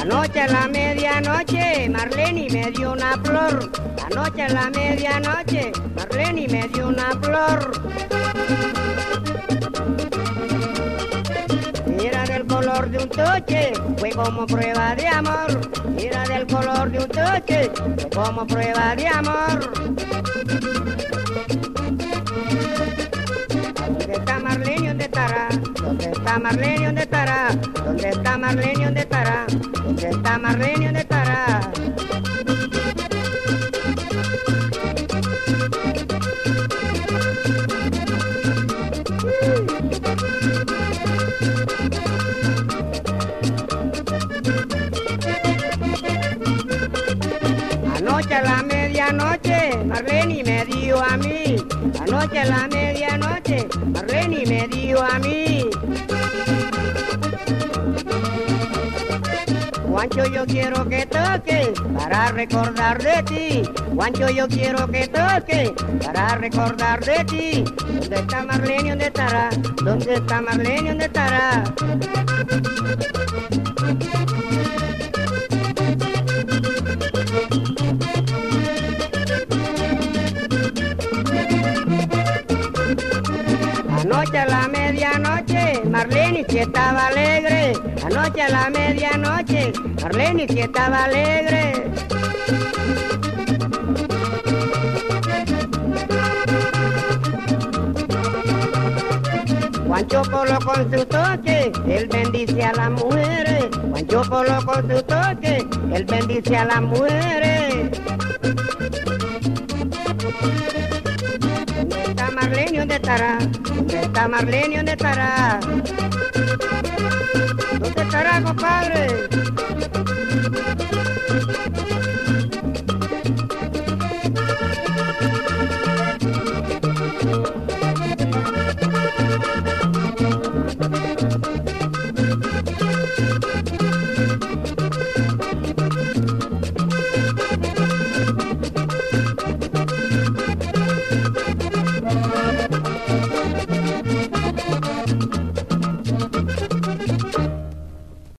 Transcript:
Anoche a la medianoche, Marlene me dio una flor. Anoche a la medianoche, Marlene me dio una flor. Era del color de un toche, fue como prueba de amor. Era del color de un toche, fue como prueba de amor. ¿Dónde está Marlene? ¿Dónde estará? ¿Dónde está Marlene? ¿Dónde estará? ¿Dónde está Marlene? ¿Dónde estará? Anoche a la medianoche, Marlene me dio a mí. Anoche a la medianoche, Marlene me dio a mí. Juancho, yo quiero que toque para recordar de ti. Juancho, yo quiero que toque para recordar de ti. ¿Dónde está Marlene? ¿Dónde estará? ¿Dónde está Marlene? ¿Dónde estará? Anoche a la medianoche, Marlene si estaba alegre. Anoche a la medianoche, Marlene si estaba alegre. Juancho Polo con su toque, él bendice a las mujeres. Juancho Polo con su toque, él bendice a las mujeres. ¿Dónde está Marlene? ¿Dónde estará? ¿Dónde está Marlene? ¿Dónde estará? ¿Dónde estará, compadre?